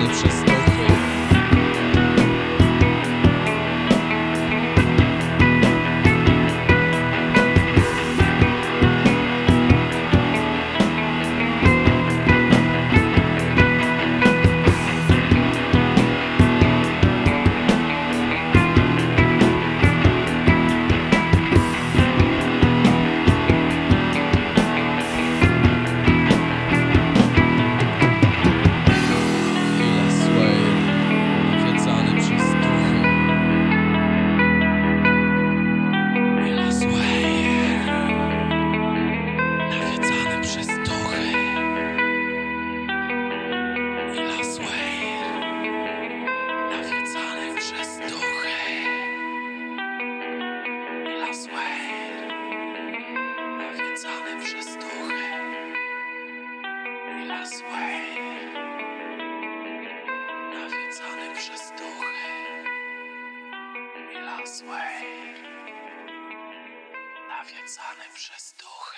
nawiedzany przez Nawiedzany przez duchy.